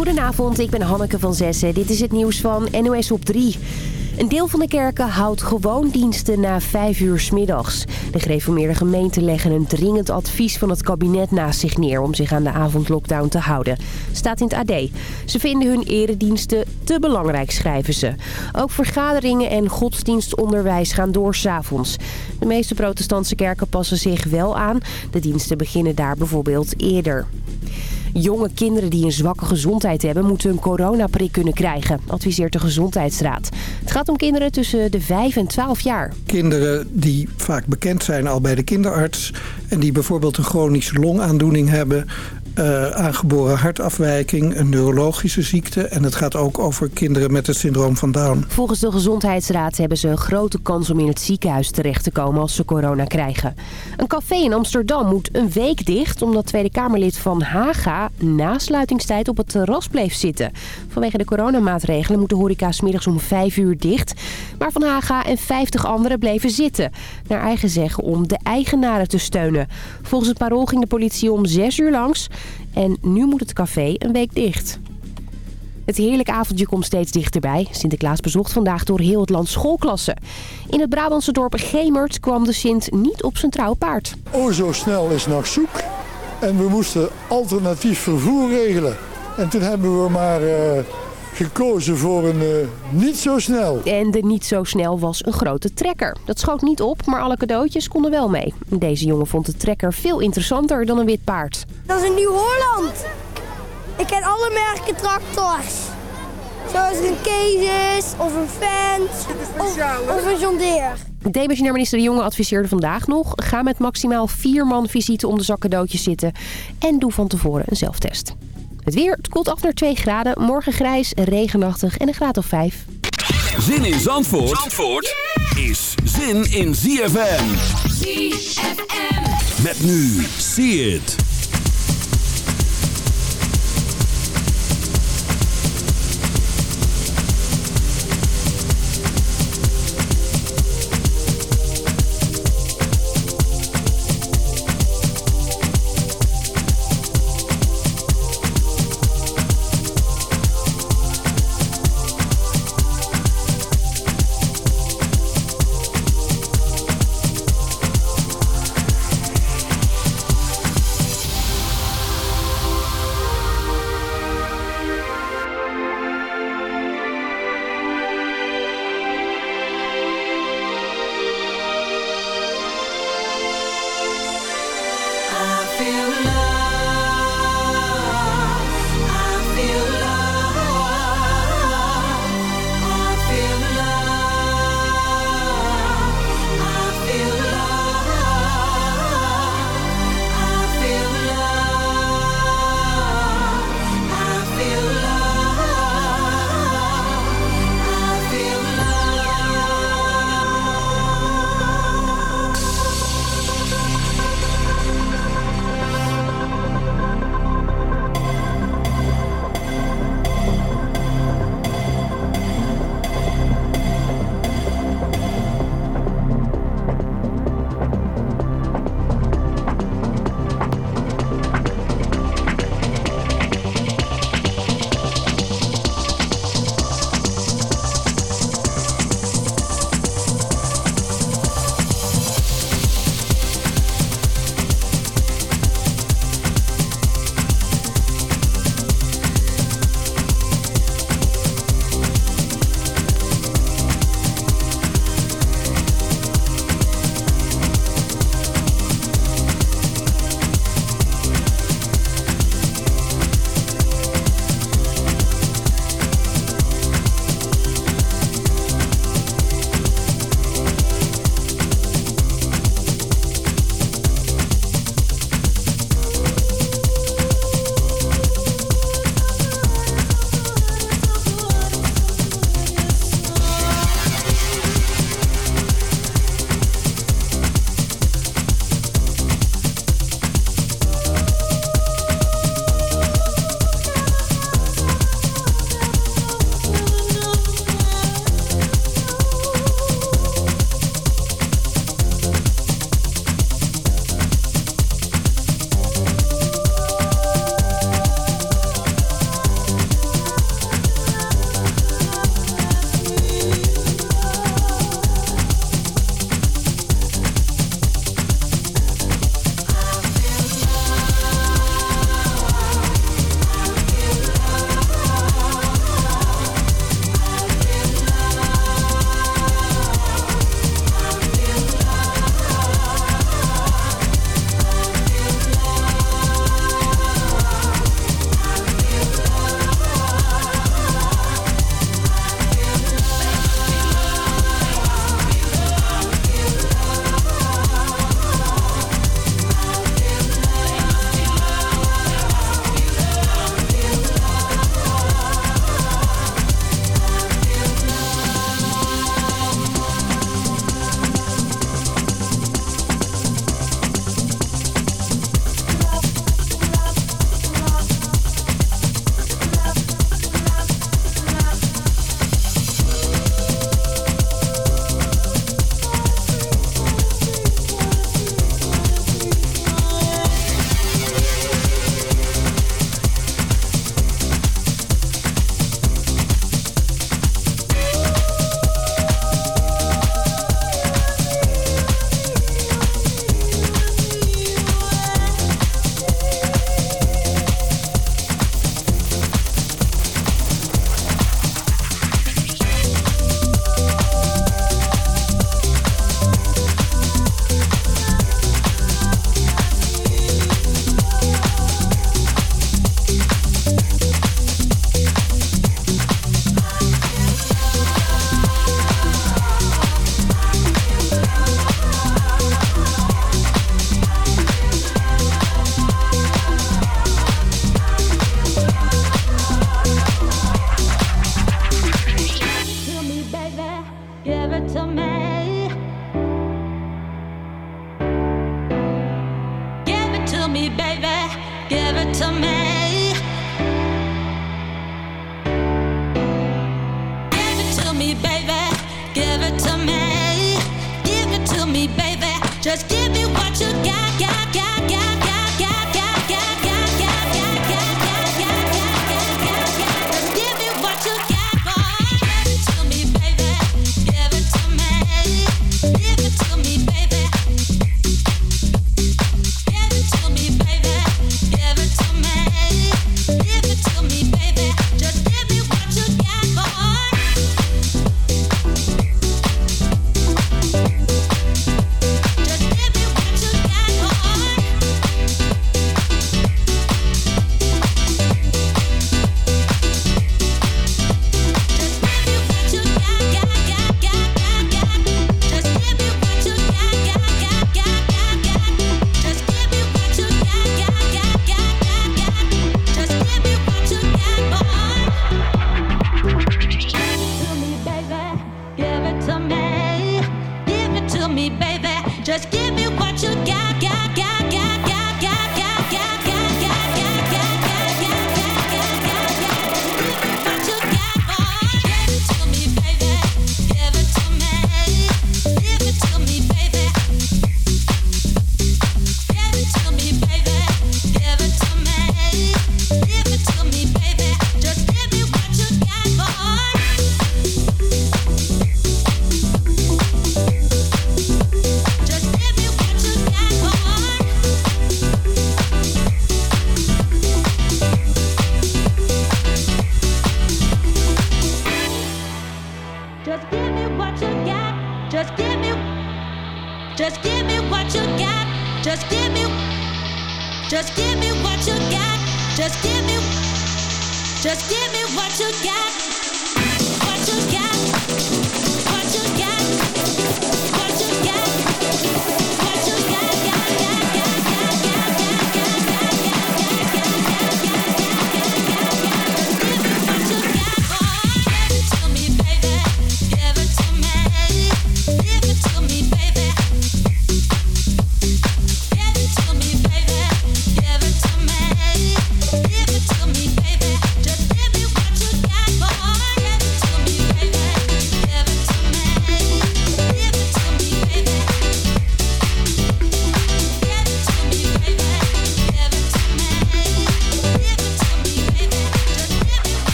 Goedenavond, ik ben Hanneke van Zessen. Dit is het nieuws van NOS op 3. Een deel van de kerken houdt gewoon diensten na 5 uur middags. De gereformeerde gemeenten leggen een dringend advies van het kabinet naast zich neer... om zich aan de avondlockdown te houden. Staat in het AD. Ze vinden hun erediensten te belangrijk, schrijven ze. Ook vergaderingen en godsdienstonderwijs gaan door s'avonds. De meeste protestantse kerken passen zich wel aan. De diensten beginnen daar bijvoorbeeld eerder. Jonge kinderen die een zwakke gezondheid hebben... moeten een coronaprik kunnen krijgen, adviseert de Gezondheidsraad. Het gaat om kinderen tussen de 5 en 12 jaar. Kinderen die vaak bekend zijn al bij de kinderarts... en die bijvoorbeeld een chronische longaandoening hebben... Uh, aangeboren hartafwijking, een neurologische ziekte... en het gaat ook over kinderen met het syndroom van Down. Volgens de Gezondheidsraad hebben ze een grote kans om in het ziekenhuis terecht te komen als ze corona krijgen. Een café in Amsterdam moet een week dicht... omdat Tweede Kamerlid Van Haga na sluitingstijd op het terras bleef zitten. Vanwege de coronamaatregelen moet de horeca smiddags om 5 uur dicht. Maar Van Haga en 50 anderen bleven zitten. Naar eigen zeggen om de eigenaren te steunen. Volgens het parool ging de politie om 6 uur langs... En nu moet het café een week dicht. Het heerlijke avondje komt steeds dichterbij. Sinterklaas bezocht vandaag door heel het land schoolklassen. In het Brabantse dorp Gemert kwam de Sint niet op zijn trouwe paard. Oh, zo snel is nog zoek. En we moesten alternatief vervoer regelen. En toen hebben we maar uh, gekozen voor een uh, niet zo snel. En de niet zo snel was een grote trekker. Dat schoot niet op, maar alle cadeautjes konden wel mee. Deze jongen vond de trekker veel interessanter dan een wit paard. Dat is een Nieuw-Holland. Ik ken alle merken tractors. Zoals een Kees of een Fans of, of een John Deere. Demissionair minister De Jonge adviseerde vandaag nog... ga met maximaal vier man visite om de zak cadeautjes zitten... en doe van tevoren een zelftest. Het weer, het koelt af naar 2 graden. Morgen grijs, regenachtig en een graad of 5. Zin in Zandvoort, Zandvoort is zin in ZFM. ZFM. Met nu, see it.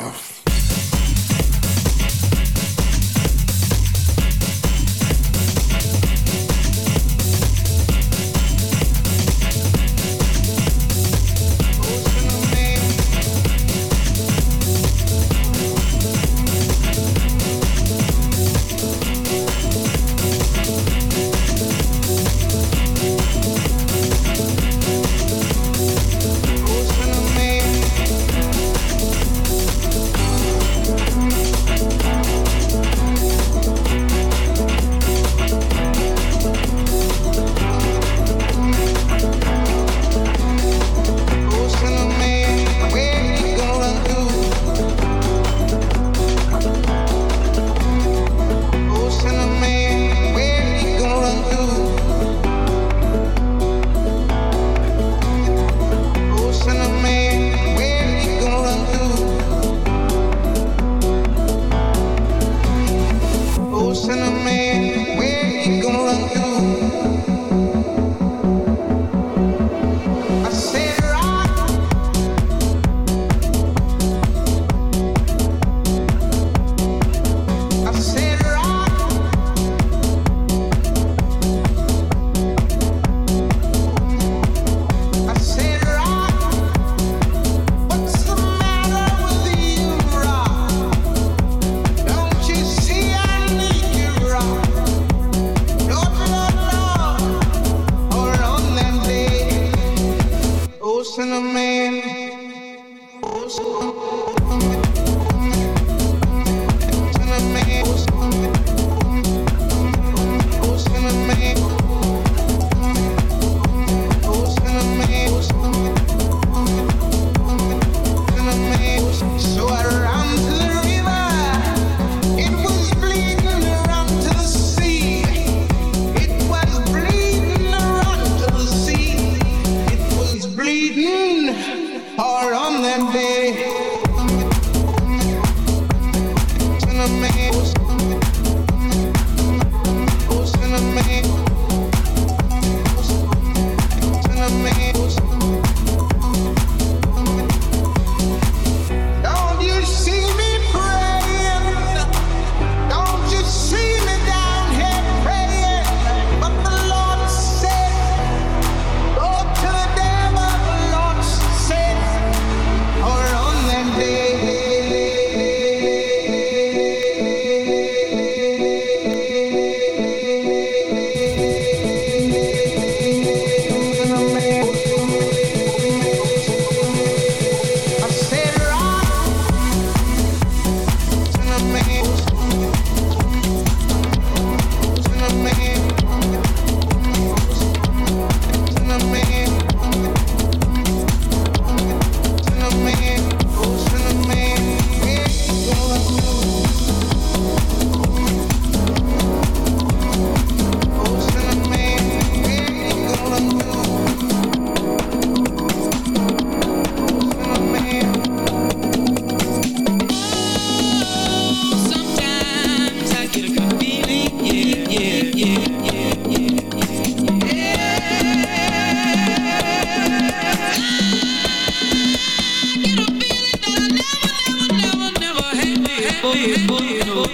off. boy, boy,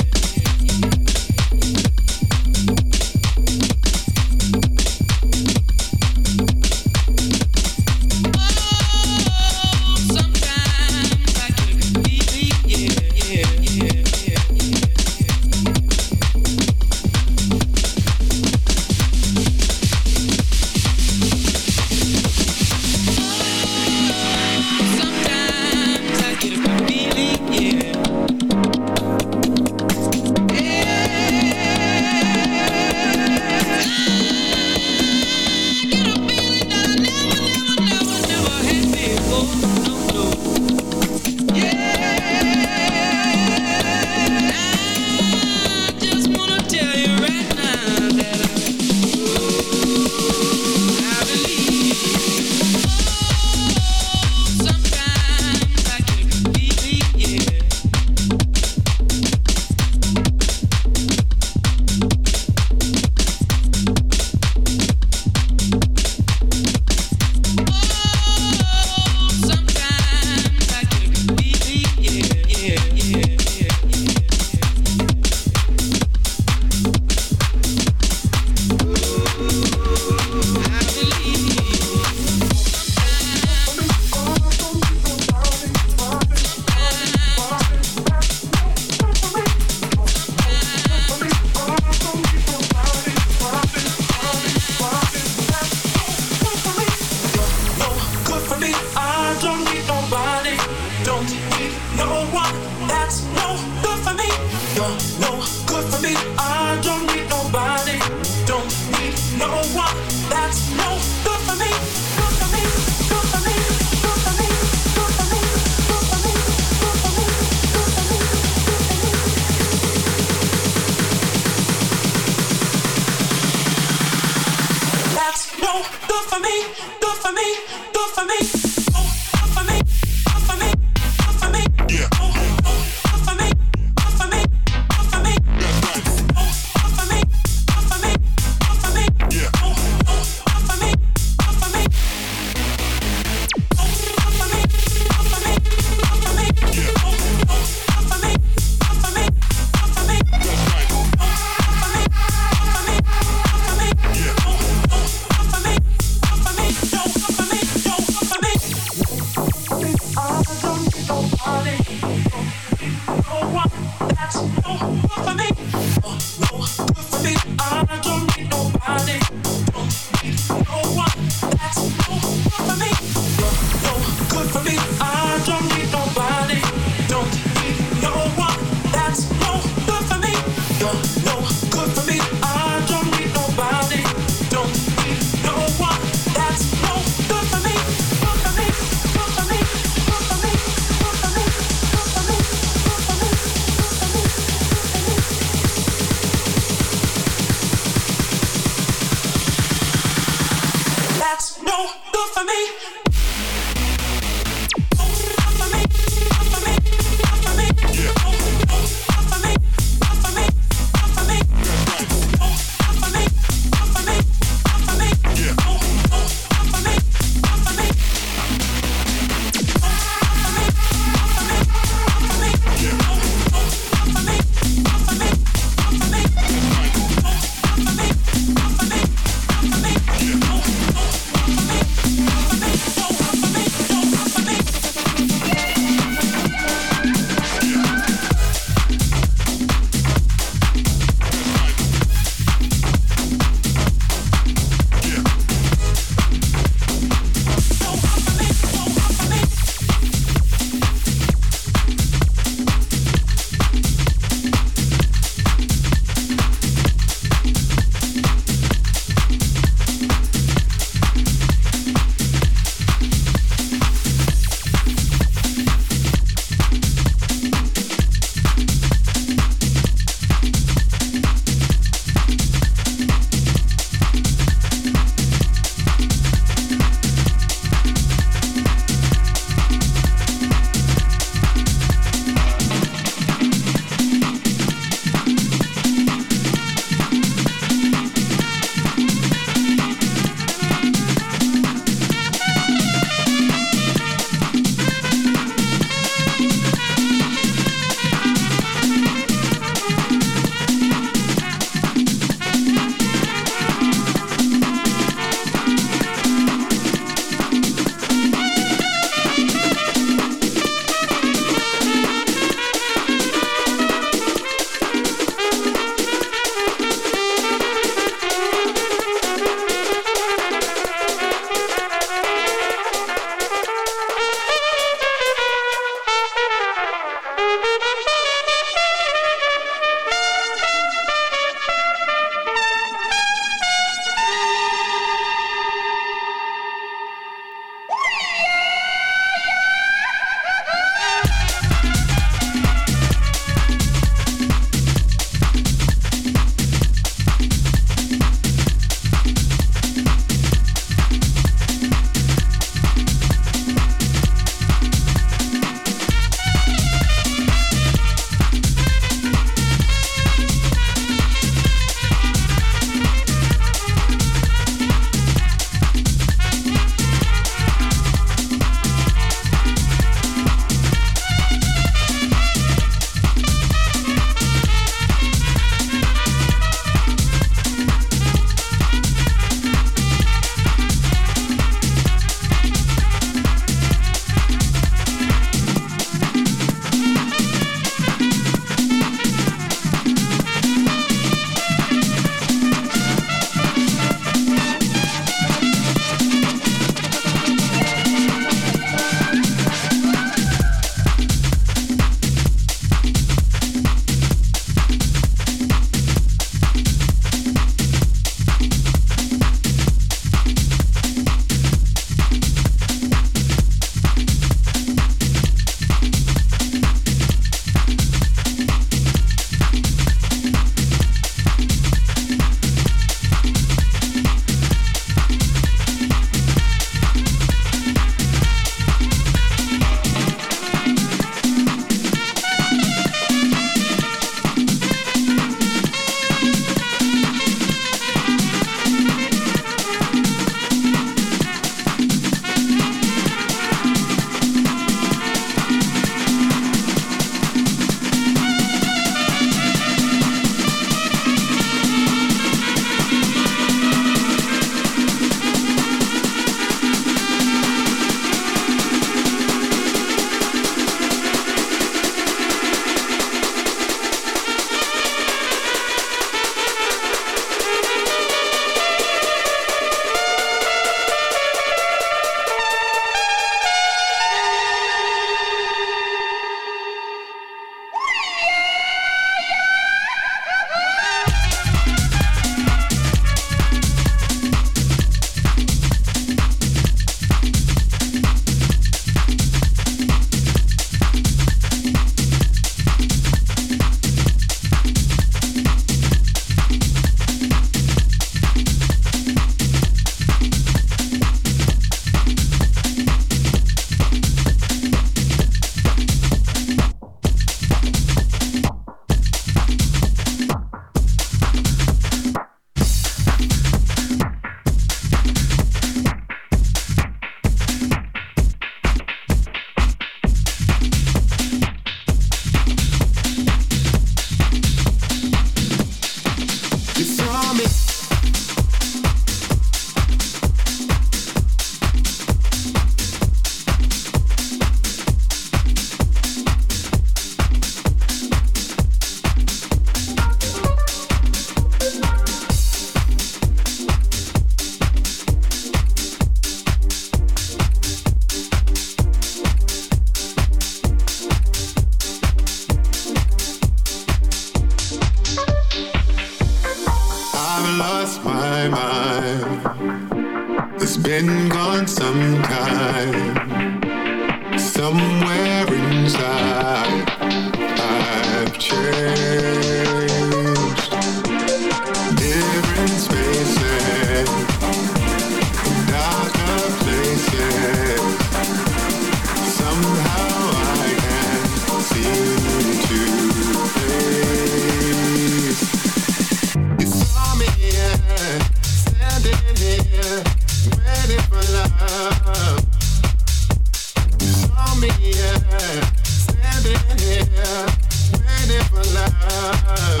standing here, waiting for love.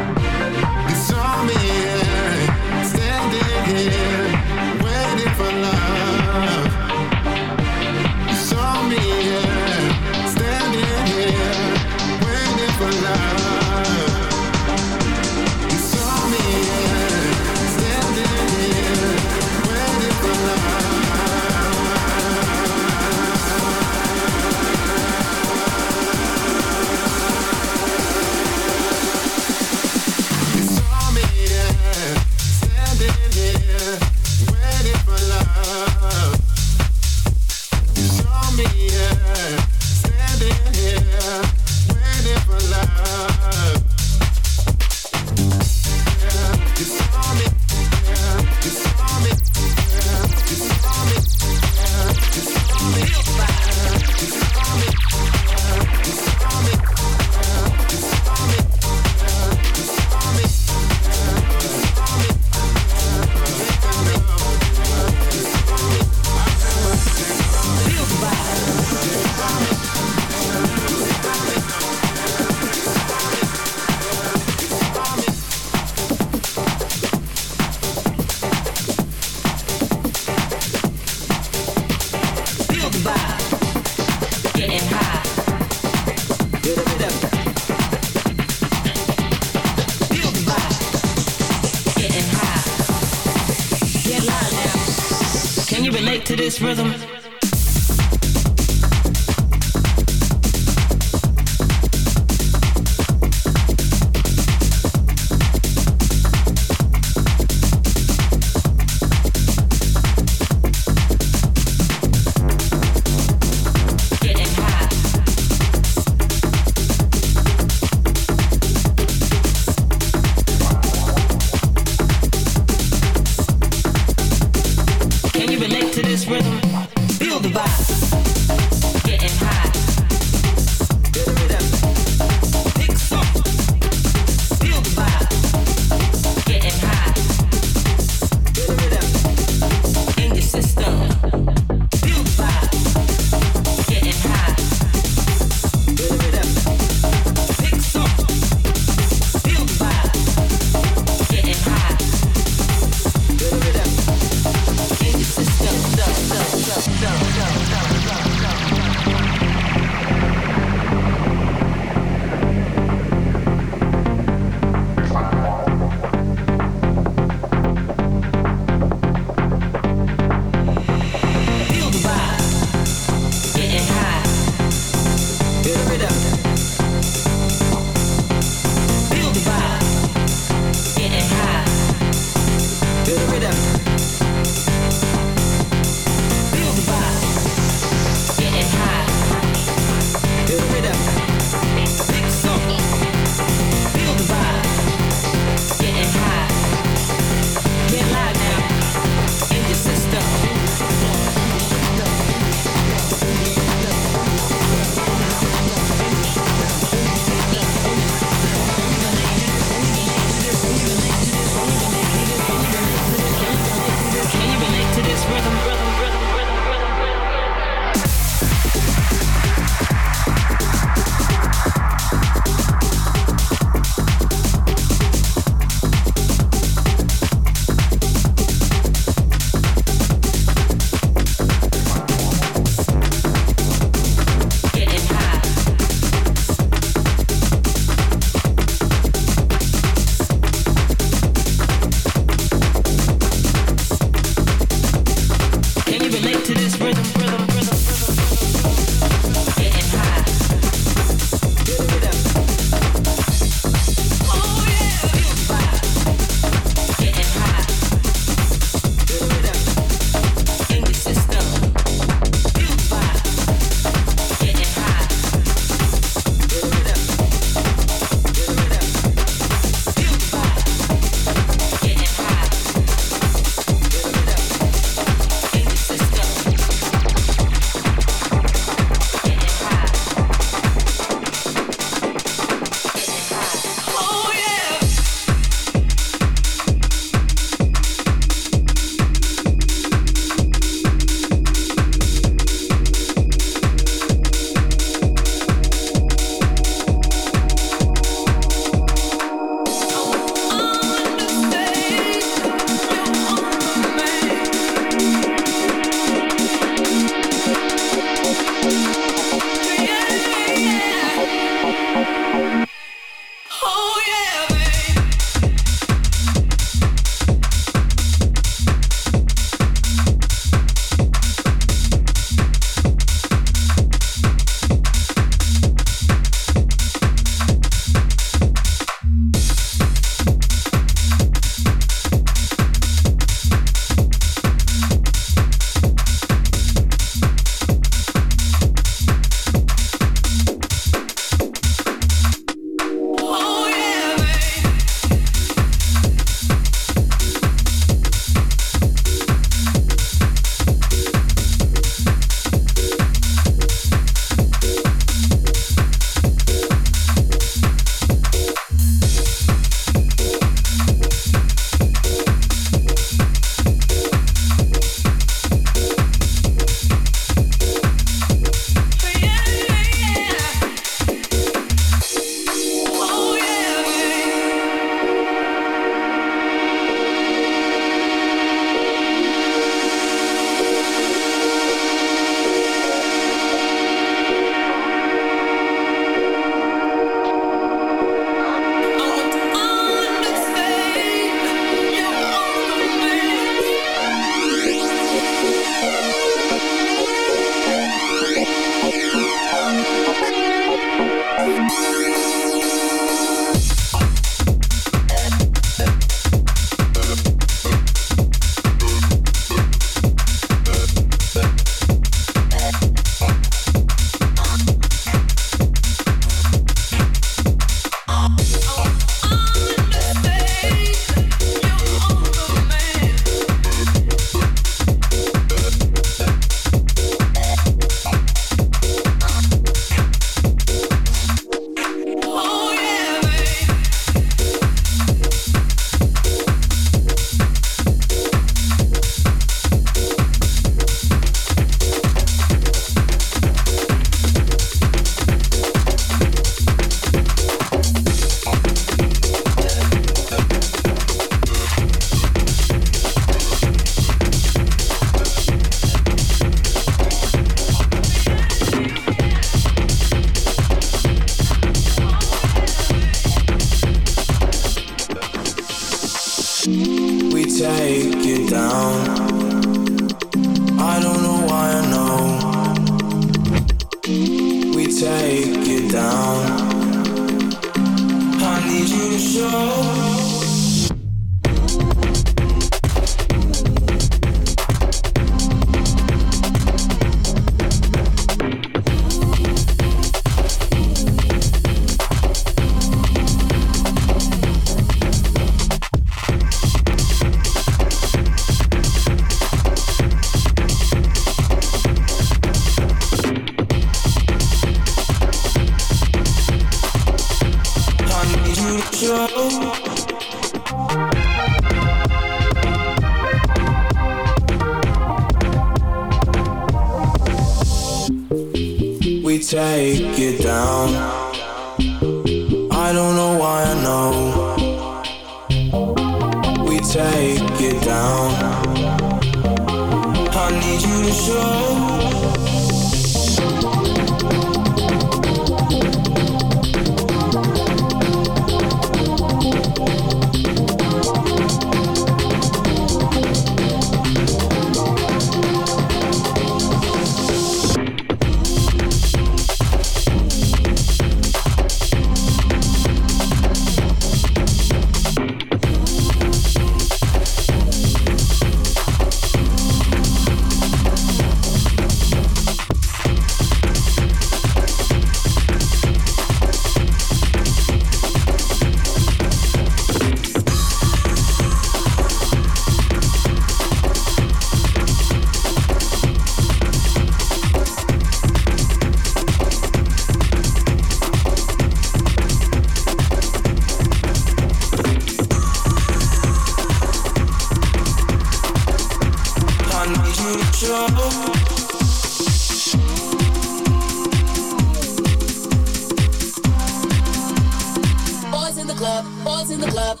Boys in the club.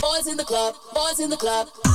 Boys in the club, boys in the club.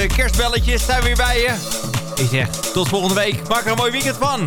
Kerstbelletjes zijn we weer bij je. Ik zeg, tot volgende week. Maak er een mooi weekend van.